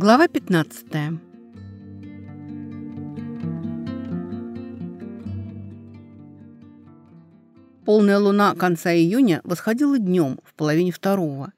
Глава 15. Полная луна конца июня восходила днем в половине второго.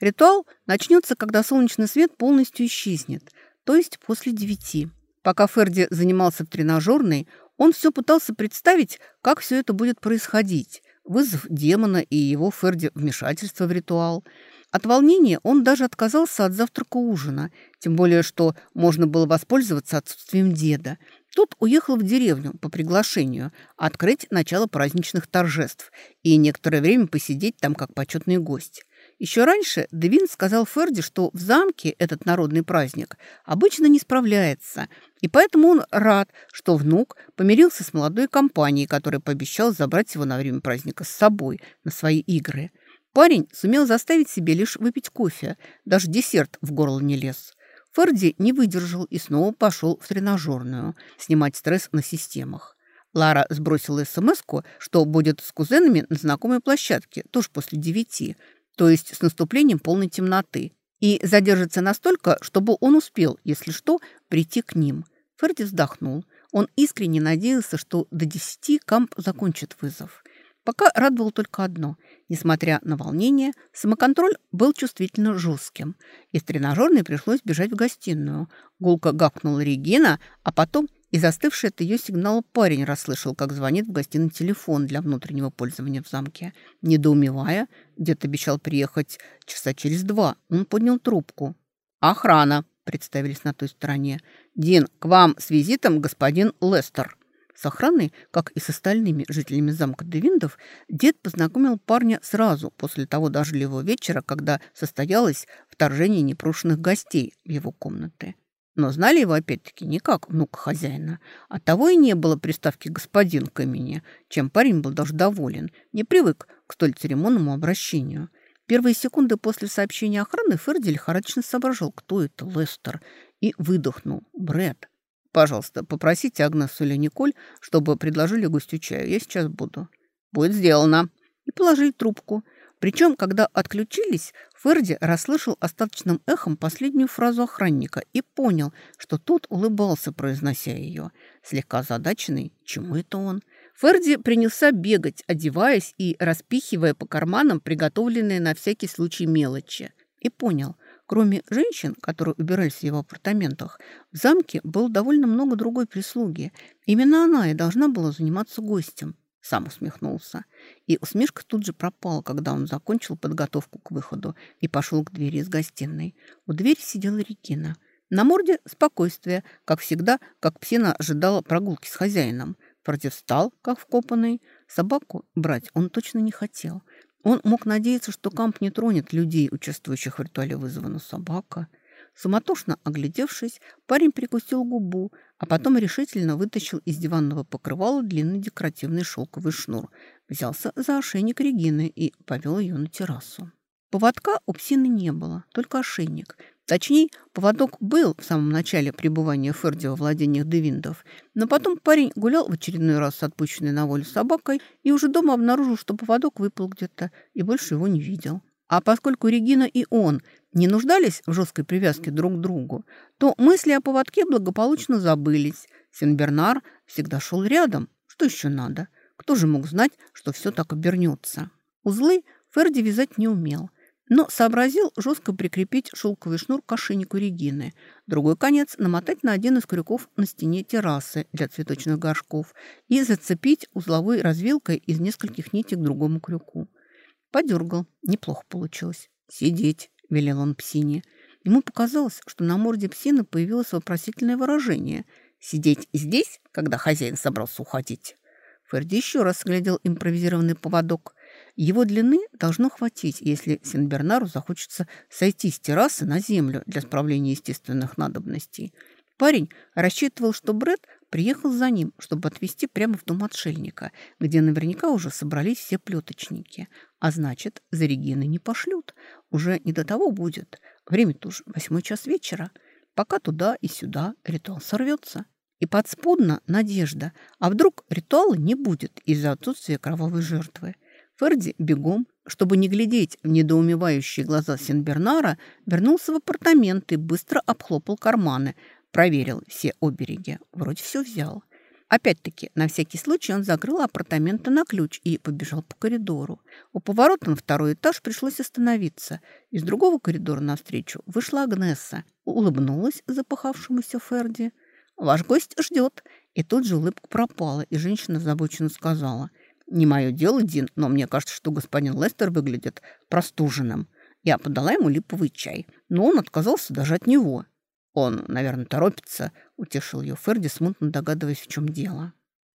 Ритуал начнется, когда солнечный свет полностью исчезнет, то есть после девяти. Пока Ферди занимался в тренажерной, он все пытался представить, как все это будет происходить. Вызов демона и его Ферди вмешательство в ритуал – от волнения он даже отказался от завтрака-ужина, тем более, что можно было воспользоваться отсутствием деда. Тот уехал в деревню по приглашению открыть начало праздничных торжеств и некоторое время посидеть там как почетный гость. Еще раньше Девин сказал Ферди, что в замке этот народный праздник обычно не справляется, и поэтому он рад, что внук помирился с молодой компанией, которая пообещал забрать его на время праздника с собой на свои игры – Парень сумел заставить себе лишь выпить кофе, даже десерт в горло не лез. Ферди не выдержал и снова пошел в тренажерную, снимать стресс на системах. Лара сбросила смс что будет с кузенами на знакомой площадке, тоже после девяти, то есть с наступлением полной темноты, и задержится настолько, чтобы он успел, если что, прийти к ним. Ферди вздохнул. Он искренне надеялся, что до десяти Камп закончит вызов. Пока радовало только одно. Несмотря на волнение, самоконтроль был чувствительно жестким. Из тренажерной пришлось бежать в гостиную. Гулко гакнула Регина, а потом и застывший от ее сигнала парень расслышал, как звонит в гостиной телефон для внутреннего пользования в замке. Недоумевая, дед обещал приехать часа через два. Он поднял трубку. «Охрана», — представились на той стороне. «Дин, к вам с визитом господин Лестер». С охраной, как и с остальными жителями замка Девиндов, дед познакомил парня сразу после того дождливого вечера, когда состоялось вторжение непрошенных гостей в его комнаты. Но знали его опять-таки не как внука хозяина. Оттого и не было приставки «господин» к имени, чем парень был даже доволен, не привык к столь церемонному обращению. Первые секунды после сообщения охраны Ферди лихорадочно соображал, кто это Лестер, и выдохнул. Брэд. Пожалуйста, попросите Агнесу или Николь, чтобы предложили гостю чаю. Я сейчас буду. Будет сделано. И положили трубку. Причем, когда отключились, Ферди расслышал остаточным эхом последнюю фразу охранника и понял, что тот улыбался, произнося ее. Слегка озадаченный, чему это он? Ферди принялся бегать, одеваясь и распихивая по карманам приготовленные на всякий случай мелочи. И понял, Кроме женщин, которые убирались в его апартаментах, в замке было довольно много другой прислуги. Именно она и должна была заниматься гостем. Сам усмехнулся. И усмешка тут же пропала, когда он закончил подготовку к выходу и пошел к двери из гостиной. У двери сидела Регина. На морде спокойствие, как всегда, как псина ожидала прогулки с хозяином. Против встал, как вкопанный. Собаку брать он точно не хотел. Он мог надеяться, что Камп не тронет людей, участвующих в ритуале вызова, но собака... Суматошно оглядевшись, парень прикусил губу, а потом решительно вытащил из диванного покрывала длинный декоративный шелковый шнур, взялся за ошейник Регины и повел ее на террасу. Поводка у псины не было, только ошейник, Точнее, поводок был в самом начале пребывания Ферди во владениях Девиндов, но потом парень гулял в очередной раз с отпущенной на волю собакой и уже дома обнаружил, что поводок выпал где-то и больше его не видел. А поскольку Регина и он не нуждались в жесткой привязке друг к другу, то мысли о поводке благополучно забылись. Сенбернар всегда шел рядом. Что еще надо? Кто же мог знать, что все так обернется? Узлы Ферди вязать не умел – но сообразил жестко прикрепить шелковый шнур к ошейнику Регины, другой конец намотать на один из крюков на стене террасы для цветочных горшков и зацепить узловой развилкой из нескольких нитей к другому крюку. Подергал. Неплохо получилось. «Сидеть», — велел он псине. Ему показалось, что на морде псины появилось вопросительное выражение. «Сидеть здесь, когда хозяин собрался уходить?» Ферди еще раз глядел импровизированный поводок — его длины должно хватить, если Сенбернару захочется сойти с террасы на землю для справления естественных надобностей. Парень рассчитывал, что Бред приехал за ним, чтобы отвезти прямо в дом отшельника, где наверняка уже собрались все плеточники. А значит, за Региной не пошлют. Уже не до того будет. Время-то уже восьмой час вечера. Пока туда и сюда ритуал сорвется. И подспудно надежда. А вдруг ритуала не будет из-за отсутствия кровавой жертвы? Ферди бегом чтобы не глядеть в недоумевающие глаза Сенбернара, вернулся в апартаменты быстро обхлопал карманы, проверил все обереги. Вроде все взял. Опять-таки, на всякий случай он закрыл апартаменты на ключ и побежал по коридору. У поворота на второй этаж пришлось остановиться. Из другого коридора навстречу вышла Агнесса, улыбнулась запахавшемуся Ферди. «Ваш гость ждет». И тут же улыбка пропала, и женщина озабоченно сказала. «Не мое дело, Дин, но мне кажется, что господин Лестер выглядит простуженным. Я подала ему липовый чай, но он отказался даже от него». «Он, наверное, торопится», — утешил ее Ферди, смутно догадываясь, в чем дело.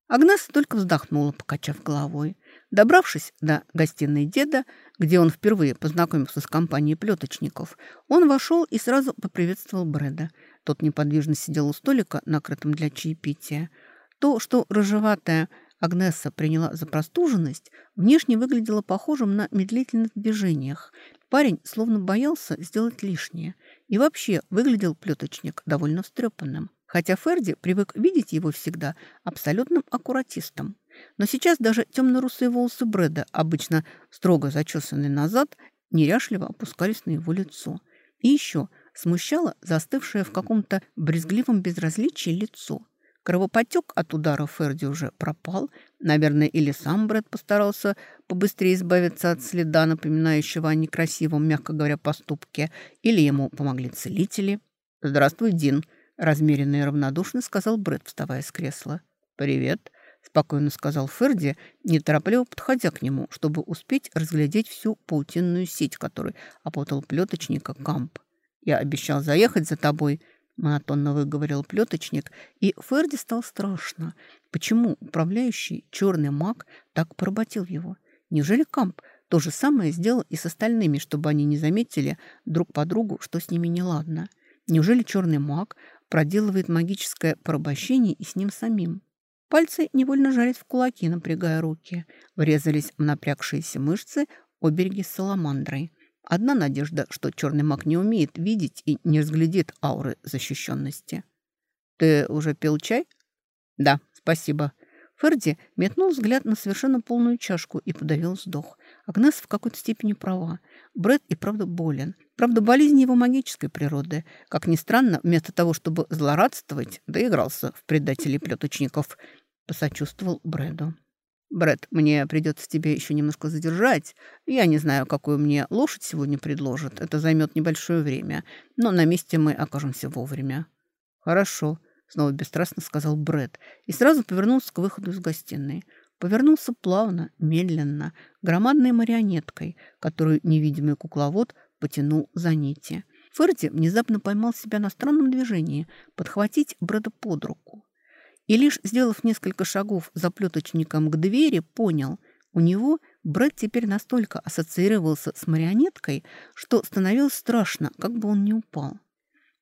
Агнеса только вздохнула, покачав головой. Добравшись до гостиной деда, где он впервые познакомился с компанией плеточников, он вошел и сразу поприветствовал Брэда. Тот неподвижно сидел у столика, накрытым для чаепития. То, что рыжеватая Агнеса приняла за простуженность, внешне выглядело похожим на медлительных движениях. Парень словно боялся сделать лишнее. И вообще выглядел плеточник довольно встрепанным. Хотя Ферди привык видеть его всегда абсолютным аккуратистом. Но сейчас даже темно-русые волосы Брэда, обычно строго зачесанные назад, неряшливо опускались на его лицо. И еще смущало застывшее в каком-то брезгливом безразличии лицо. Кровопотек от удара Ферди уже пропал. Наверное, или сам Брэд постарался побыстрее избавиться от следа, напоминающего о некрасивом, мягко говоря, поступке, или ему помогли целители. «Здравствуй, Дин», — размеренно и равнодушно сказал Брэд, вставая с кресла. «Привет», — спокойно сказал Ферди, неторопливо подходя к нему, чтобы успеть разглядеть всю паутинную сеть, которой опутал плеточника Камп. «Я обещал заехать за тобой», — монотонно выговорил плеточник, и Ферди стал страшно. Почему управляющий черный маг так поработил его? Неужели Камп то же самое сделал и с остальными, чтобы они не заметили друг по другу, что с ними неладно? Неужели черный маг проделывает магическое порабощение и с ним самим? Пальцы невольно жарят в кулаки, напрягая руки. Врезались в напрягшиеся мышцы обереги с саламандрой. Одна надежда, что черный маг не умеет видеть и не разглядит ауры защищенности. «Ты уже пил чай?» «Да, спасибо». Ферди метнул взгляд на совершенно полную чашку и подавил вздох. Агнес в какой-то степени права. Брэд и правда болен. Правда, болезнь его магической природы. Как ни странно, вместо того, чтобы злорадствовать, доигрался в предателей плеточников. Посочувствовал Брэду. Бред, мне придется тебе еще немножко задержать. Я не знаю, какую мне лошадь сегодня предложат. Это займет небольшое время, но на месте мы окажемся вовремя». «Хорошо», — снова бесстрастно сказал Бред и сразу повернулся к выходу из гостиной. Повернулся плавно, медленно, громадной марионеткой, которую невидимый кукловод потянул за нити. Ферди внезапно поймал себя на странном движении подхватить Брэда под руку. И лишь сделав несколько шагов за плеточником к двери, понял, у него Брэд теперь настолько ассоциировался с марионеткой, что становилось страшно, как бы он не упал.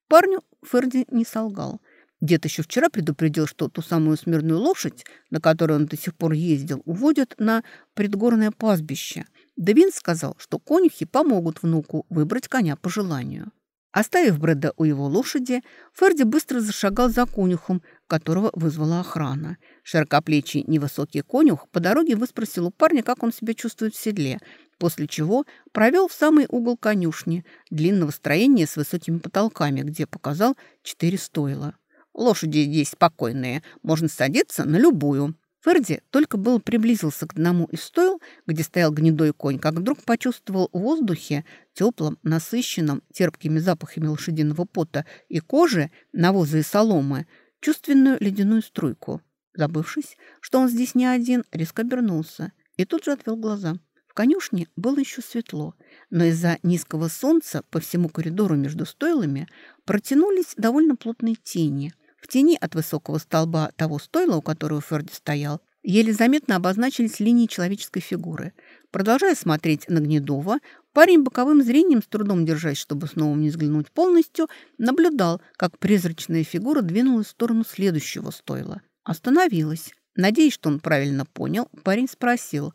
Парню Ферди не солгал. Дед еще вчера предупредил, что ту самую смирную лошадь, на которой он до сих пор ездил, уводят на предгорное пастбище. Девин сказал, что конюхи помогут внуку выбрать коня по желанию. Оставив Брэда у его лошади, Ферди быстро зашагал за конюхом, которого вызвала охрана. Широкоплечий невысокий конюх по дороге выспросил у парня, как он себя чувствует в седле, после чего провел в самый угол конюшни, длинного строения с высокими потолками, где показал четыре стойла. «Лошади здесь спокойные, можно садиться на любую», Ферди только был приблизился к одному из стойл, где стоял гнедой конь, как вдруг почувствовал в воздухе, теплом, насыщенном, терпкими запахами лошадиного пота и кожи, навоза и соломы, чувственную ледяную струйку. Забывшись, что он здесь не один, резко обернулся и тут же отвел глаза. В конюшне было еще светло, но из-за низкого солнца по всему коридору между стойлами протянулись довольно плотные тени – в тени от высокого столба того стойла, у которого Ферди стоял, еле заметно обозначились линии человеческой фигуры. Продолжая смотреть на Гнедова, парень боковым зрением, с трудом держась, чтобы снова не взглянуть полностью, наблюдал, как призрачная фигура двинулась в сторону следующего стойла. Остановилась. Надеясь, что он правильно понял, парень спросил,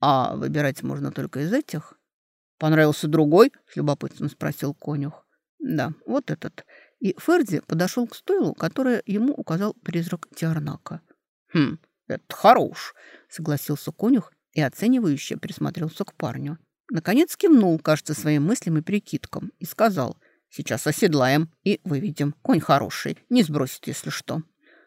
«А выбирать можно только из этих?» «Понравился другой?» – с любопытством спросил конюх. «Да, вот этот». И Ферди подошел к стойлу, которое ему указал призрак Тиарнака. «Хм, это хорош», — согласился конюх и оценивающе присмотрелся к парню. Наконец кивнул, кажется, своим мыслям и прикидкам, и сказал, «Сейчас оседлаем и выведем. Конь хороший, не сбросит, если что».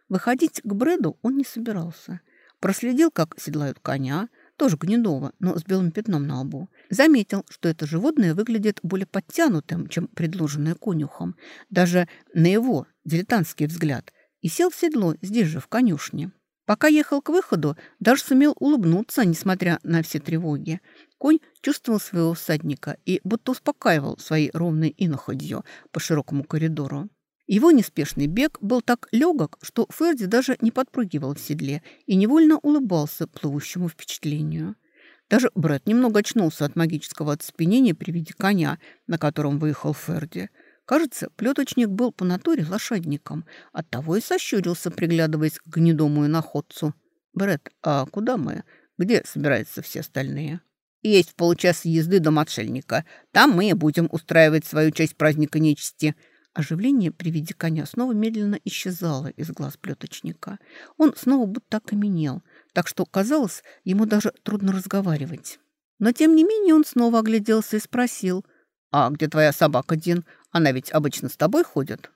Выходить к Брэду он не собирался. Проследил, как седлают коня, тоже гнедого, но с белым пятном на лбу. Заметил, что это животное выглядит более подтянутым, чем предложенное конюхом, даже на его дилетантский взгляд, и сел в седло здесь же, в конюшне. Пока ехал к выходу, даже сумел улыбнуться, несмотря на все тревоги. Конь чувствовал своего всадника и будто успокаивал своей ровной иноходью по широкому коридору. Его неспешный бег был так легок, что Ферди даже не подпрыгивал в седле и невольно улыбался плывущему впечатлению. Даже Брэд немного очнулся от магического оцепенения при виде коня, на котором выехал Ферди – Кажется, плеточник был по натуре лошадником, оттого и сощурился, приглядываясь к гнедому находцу. «Бред, а куда мы? Где собираются все остальные?» «Есть получаса езды до отшельника. Там мы и будем устраивать свою часть праздника нечисти». Оживление при виде коня снова медленно исчезало из глаз плеточника. Он снова будто окаменел, так что, казалось, ему даже трудно разговаривать. Но, тем не менее, он снова огляделся и спросил, «А где твоя собака, Дин? Она ведь обычно с тобой ходит?»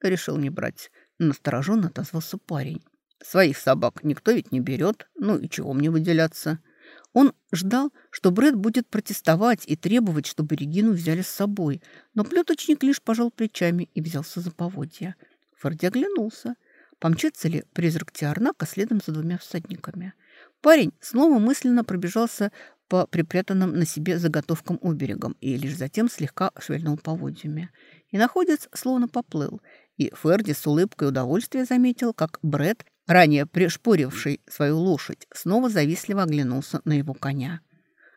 Решил не брать. Настороженно отозвался парень. «Своих собак никто ведь не берет. Ну и чего мне выделяться?» Он ждал, что Брэд будет протестовать и требовать, чтобы Регину взяли с собой, но плеточник лишь пожал плечами и взялся за поводья. Форди оглянулся. Помчится ли призрак Тиарнака следом за двумя всадниками? Парень снова мысленно пробежался по припрятанным на себе заготовкам у берегом и лишь затем слегка швельнул поводьями. И находец словно поплыл, и Ферди с улыбкой удовольствия заметил, как Бред, ранее пришпоривший свою лошадь, снова завистливо оглянулся на его коня.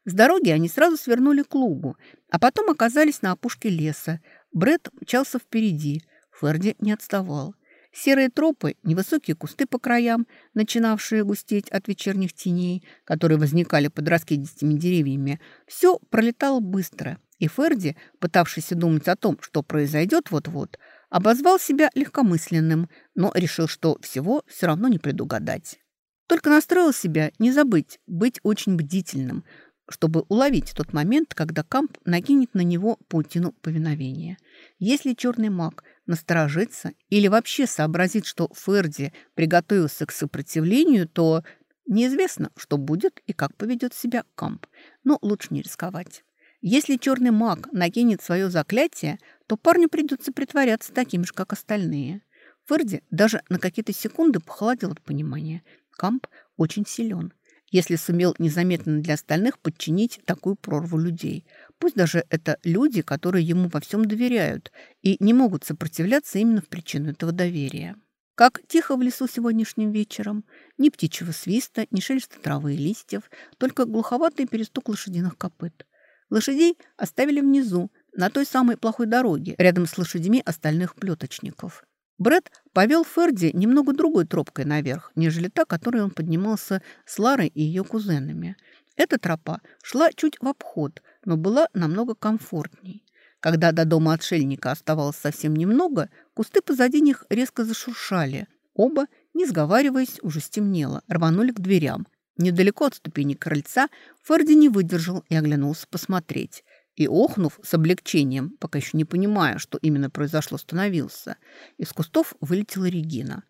С дороги они сразу свернули к лугу, а потом оказались на опушке леса. Бред мчался впереди, Ферди не отставал. Серые тропы, невысокие кусты по краям, начинавшие густеть от вечерних теней, которые возникали под раскидистыми деревьями, все пролетало быстро, и Ферди, пытавшийся думать о том, что произойдет вот-вот, обозвал себя легкомысленным, но решил, что всего все равно не предугадать. Только настроил себя не забыть быть очень бдительным, чтобы уловить тот момент, когда Камп накинет на него паутину повиновения. Если черный маг насторожится или вообще сообразит, что Ферди приготовился к сопротивлению, то неизвестно, что будет и как поведет себя Камп. Но лучше не рисковать. Если черный маг накинет свое заклятие, то парню придется притворяться таким же, как остальные. Ферди даже на какие-то секунды похолодел от понимания. Камп очень силен если сумел незаметно для остальных подчинить такую прорву людей. Пусть даже это люди, которые ему во всем доверяют и не могут сопротивляться именно в причину этого доверия. Как тихо в лесу сегодняшним вечером. Ни птичьего свиста, ни шелеста травы и листьев, только глуховатый перестук лошадиных копыт. Лошадей оставили внизу, на той самой плохой дороге, рядом с лошадьми остальных плеточников. Бред повел Ферди немного другой тропкой наверх, нежели та, которой он поднимался с Ларой и ее кузенами. Эта тропа шла чуть в обход, но была намного комфортней. Когда до дома отшельника оставалось совсем немного, кусты позади них резко зашуршали. Оба, не сговариваясь, уже стемнело, рванули к дверям. Недалеко от ступени крыльца Ферди не выдержал и оглянулся посмотреть – и, охнув с облегчением, пока еще не понимая, что именно произошло, остановился. Из кустов вылетела Регина.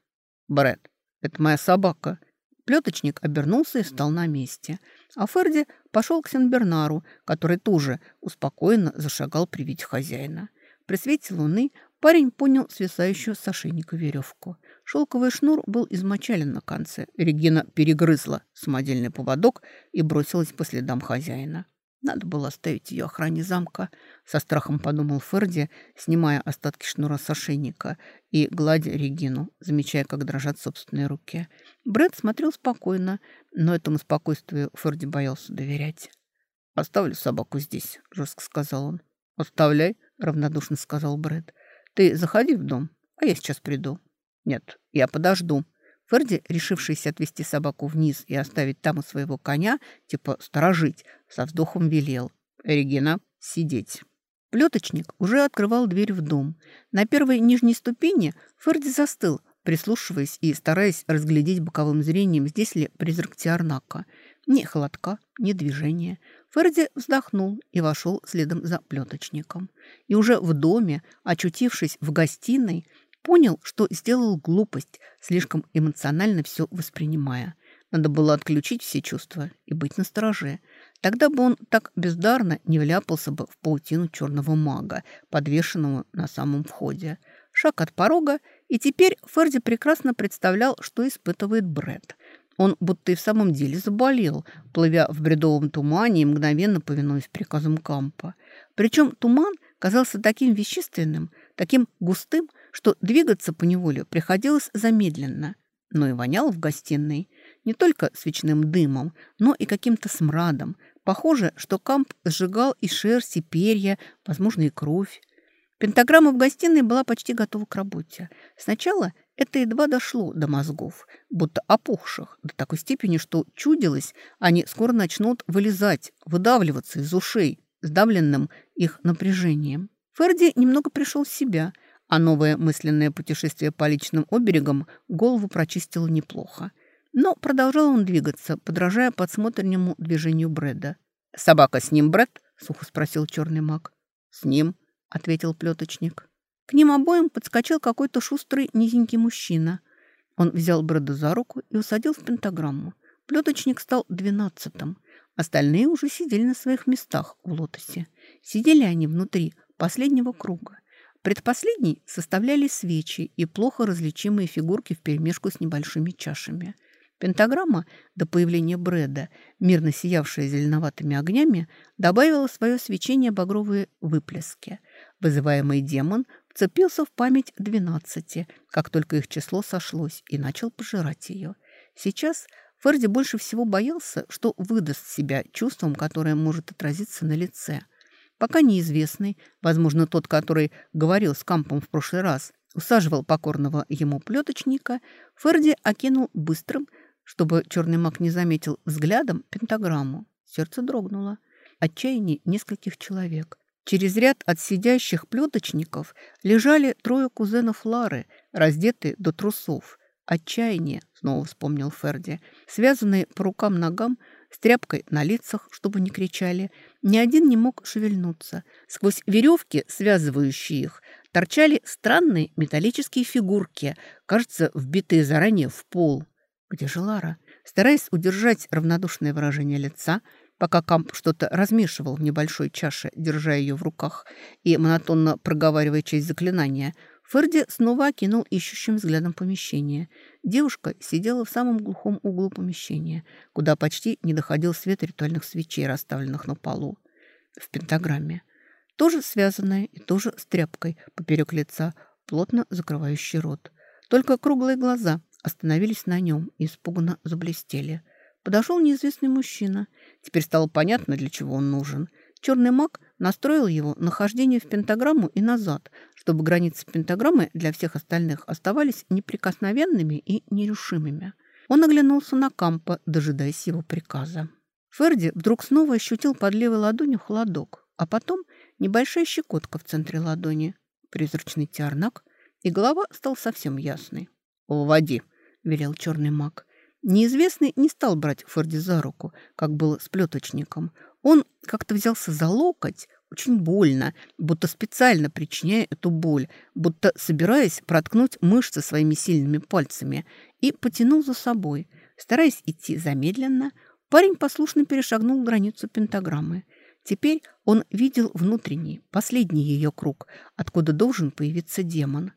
«Брэд, это моя собака». Плеточник обернулся и встал на месте. А Ферди пошел к Сенбернару, который тоже успокоенно зашагал при виде хозяина. При свете луны парень понял свисающую с ошейника веревку. Шелковый шнур был измочален на конце. Регина перегрызла самодельный поводок и бросилась по следам хозяина. Надо было оставить ее охране замка, со страхом подумал Ферди, снимая остатки шнура с ошейника и гладя Регину, замечая, как дрожат собственные руки. Брэд смотрел спокойно, но этому спокойствию Ферди боялся доверять. «Оставлю собаку здесь», — жестко сказал он. «Оставляй», — равнодушно сказал Брэд. «Ты заходи в дом, а я сейчас приду». «Нет, я подожду», Ферди, решившийся отвести собаку вниз и оставить там у своего коня, типа сторожить, со вздохом велел. «Регина, сидеть». Плеточник уже открывал дверь в дом. На первой нижней ступени Ферди застыл, прислушиваясь и стараясь разглядеть боковым зрением, здесь ли призрак Тиарнака. Ни холодка, ни движения. Ферди вздохнул и вошел следом за плеточником. И уже в доме, очутившись в гостиной, понял, что сделал глупость, слишком эмоционально все воспринимая. Надо было отключить все чувства и быть настороже. Тогда бы он так бездарно не вляпался бы в паутину черного мага, подвешенного на самом входе. Шаг от порога, и теперь Ферди прекрасно представлял, что испытывает Бред. Он будто и в самом деле заболел, плывя в бредовом тумане и мгновенно повинуясь приказам Кампа. Причем туман казался таким вещественным, таким густым, что двигаться по неволе приходилось замедленно. Но и вонял в гостиной не только свечным дымом, но и каким-то смрадом. Похоже, что Камп сжигал и шерсть, и перья, возможно, и кровь. Пентаграмма в гостиной была почти готова к работе. Сначала это едва дошло до мозгов, будто опухших, до такой степени, что чудилось, они скоро начнут вылезать, выдавливаться из ушей, сдавленным их напряжением. Ферди немного пришел в себя, а новое мысленное путешествие по личным оберегам голову прочистило неплохо. Но продолжал он двигаться, подражая подсмотренному движению Брэда. «Собака с ним, Брэд?» — сухо спросил черный маг. «С ним», — ответил плеточник. К ним обоим подскочил какой-то шустрый низенький мужчина. Он взял Брэда за руку и усадил в пентаграмму. Плеточник стал двенадцатым. Остальные уже сидели на своих местах в лотосе. Сидели они внутри последнего круга. Предпоследний составляли свечи и плохо различимые фигурки вперемешку с небольшими чашами – Пентаграмма, до появления Брэда, мирно сиявшая зеленоватыми огнями, добавила свое свечение багровые выплески. Вызываемый демон вцепился в память двенадцати, как только их число сошлось, и начал пожирать ее. Сейчас Ферди больше всего боялся, что выдаст себя чувством, которое может отразиться на лице. Пока неизвестный, возможно, тот, который говорил с Кампом в прошлый раз, усаживал покорного ему плеточника, Ферди окинул быстрым, чтобы черный маг не заметил взглядом пентаграмму. Сердце дрогнуло. Отчаяние нескольких человек. Через ряд от сидящих плеточников лежали трое кузенов Лары, раздетые до трусов. Отчаяние, снова вспомнил Ферди, связанные по рукам-ногам, с тряпкой на лицах, чтобы не кричали. Ни один не мог шевельнуться. Сквозь веревки, связывающие их, торчали странные металлические фигурки, кажется, вбитые заранее в пол. Где же Лара? Стараясь удержать равнодушное выражение лица, пока Камп что-то размешивал в небольшой чаше, держа ее в руках и монотонно проговаривая часть заклинания, Ферди снова окинул ищущим взглядом помещение. Девушка сидела в самом глухом углу помещения, куда почти не доходил свет ритуальных свечей, расставленных на полу. В пентаграмме. Тоже связанная и тоже с тряпкой поперек лица, плотно закрывающий рот. Только круглые глаза, остановились на нем и испуганно заблестели. Подошел неизвестный мужчина. Теперь стало понятно, для чего он нужен. Черный маг настроил его на хождение в пентаграмму и назад, чтобы границы пентаграммы для всех остальных оставались неприкосновенными и нерушимыми. Он оглянулся на Кампа, дожидаясь его приказа. Ферди вдруг снова ощутил под левой ладонью холодок, а потом небольшая щекотка в центре ладони, призрачный тиарнак, и голова стала совсем ясной. «Уводи», — велел черный маг. Неизвестный не стал брать Форди за руку, как было с плеточником. Он как-то взялся за локоть, очень больно, будто специально причиняя эту боль, будто собираясь проткнуть мышцы своими сильными пальцами, и потянул за собой. Стараясь идти замедленно, парень послушно перешагнул границу пентаграммы. Теперь он видел внутренний, последний ее круг, откуда должен появиться демон.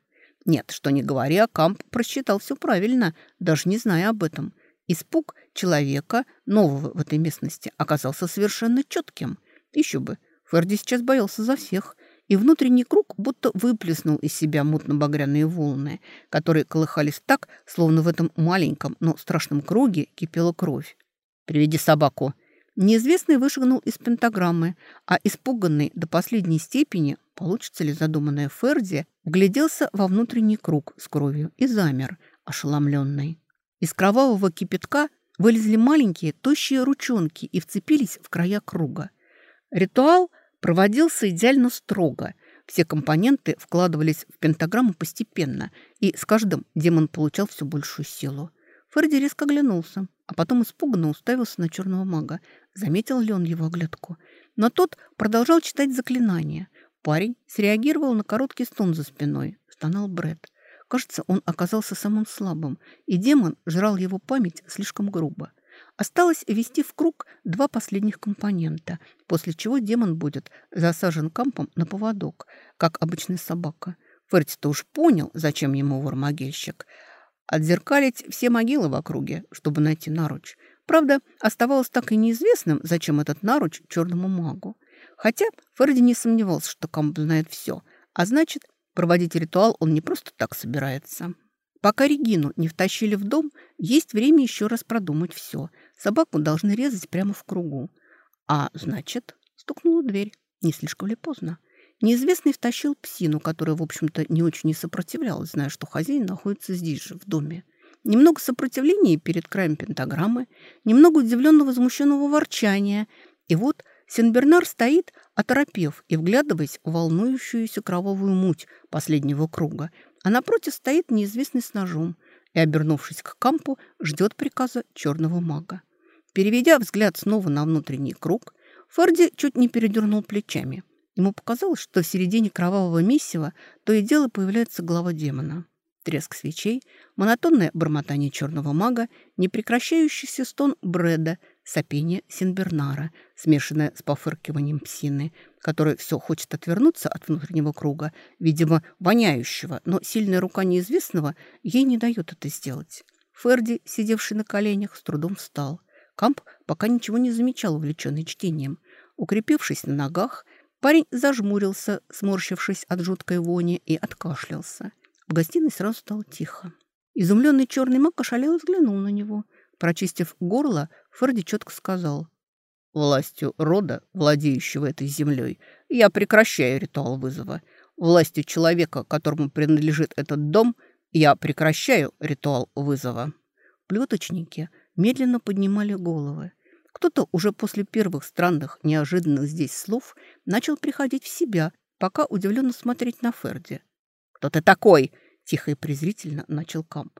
Нет, что не говоря, Камп просчитал все правильно, даже не зная об этом. Испуг человека, нового в этой местности, оказался совершенно четким. Еще бы, Ферди сейчас боялся за всех, и внутренний круг будто выплеснул из себя мутно-багряные волны, которые колыхались так, словно в этом маленьком, но страшном круге кипела кровь. «Приведи собаку», Неизвестный вышагнул из пентаграммы, а испуганный до последней степени, получится ли задуманное Ферди, вгляделся во внутренний круг с кровью и замер, ошеломленный. Из кровавого кипятка вылезли маленькие тощие ручонки и вцепились в края круга. Ритуал проводился идеально строго. Все компоненты вкладывались в пентаграмму постепенно, и с каждым демон получал все большую силу. Ферди резко оглянулся, а потом испуганно уставился на черного мага. Заметил ли он его оглядку? Но тот продолжал читать заклинания. Парень среагировал на короткий стон за спиной. Стонал Бред. Кажется, он оказался самым слабым, и демон жрал его память слишком грубо. Осталось ввести в круг два последних компонента, после чего демон будет засажен кампом на поводок, как обычная собака. Ферти-то уж понял, зачем ему вор-могильщик. Отзеркалить все могилы в округе, чтобы найти наруч. Правда, оставалось так и неизвестным, зачем этот наруч черному магу. Хотя Ферди не сомневался, что Камп знает все, а значит, Проводить ритуал он не просто так собирается. Пока Регину не втащили в дом, есть время еще раз продумать все. Собаку должны резать прямо в кругу. А значит, стукнула дверь. Не слишком ли поздно? Неизвестный втащил псину, которая, в общем-то, не очень не сопротивлялась, зная, что хозяин находится здесь же, в доме. Немного сопротивления перед краем пентаграммы, немного удивленного возмущенного ворчания. И вот Сенбернар стоит, оторопев и вглядываясь в волнующуюся кровавую муть последнего круга, а напротив стоит неизвестный с ножом и, обернувшись к кампу, ждет приказа черного мага. Переведя взгляд снова на внутренний круг, Ферди чуть не передернул плечами. Ему показалось, что в середине кровавого месива то и дело появляется голова демона. Треск свечей, монотонное бормотание черного мага, непрекращающийся стон Брэда, сопение Синбернара, смешанное с пофыркиванием псины, который все хочет отвернуться от внутреннего круга, видимо, воняющего, но сильная рука неизвестного ей не дает это сделать. Ферди, сидевший на коленях, с трудом встал. Камп пока ничего не замечал, увлеченный чтением. Укрепившись на ногах, парень зажмурился, сморщившись от жуткой вони, и откашлялся. В гостиной сразу стало тихо. Изумленный черный маг ошалел взглянул на него – Прочистив горло, Ферди четко сказал. «Властью рода, владеющего этой землей, я прекращаю ритуал вызова. Властью человека, которому принадлежит этот дом, я прекращаю ритуал вызова». Плеточники медленно поднимали головы. Кто-то уже после первых странных, неожиданных здесь слов начал приходить в себя, пока удивленно смотреть на Ферди. «Кто ты такой?» – тихо и презрительно начал Камп.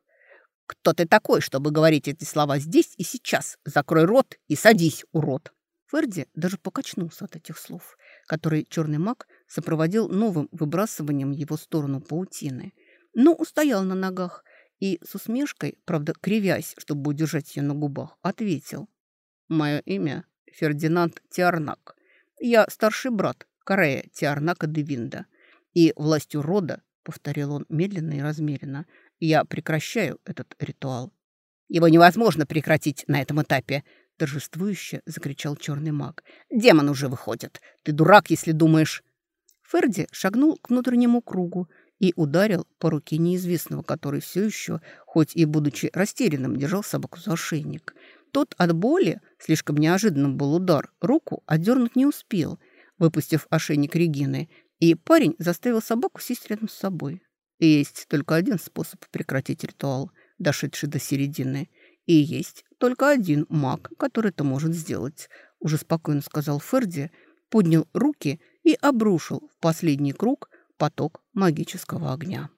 «Кто ты такой, чтобы говорить эти слова здесь и сейчас? Закрой рот и садись, урод!» Ферди даже покачнулся от этих слов, которые черный маг сопроводил новым выбрасыванием его сторону паутины. Но устоял на ногах и с усмешкой, правда, кривясь, чтобы удержать ее на губах, ответил. «Мое имя Фердинанд Тиарнак. Я старший брат Карея Тиарнака де Винда. И властью рода, — повторил он медленно и размеренно, я прекращаю этот ритуал. Его невозможно прекратить на этом этапе, торжествующе закричал черный маг. Демон уже выходит. Ты дурак, если думаешь. Ферди шагнул к внутреннему кругу и ударил по руке неизвестного, который все еще, хоть и будучи растерянным, держал собаку за ошейник. Тот от боли, слишком неожиданным был удар, руку отдернуть не успел, выпустив ошейник Регины, и парень заставил собаку сесть рядом с собой. И есть только один способ прекратить ритуал, дошедший до середины. И есть только один маг, который это может сделать, уже спокойно сказал Ферди, поднял руки и обрушил в последний круг поток магического огня.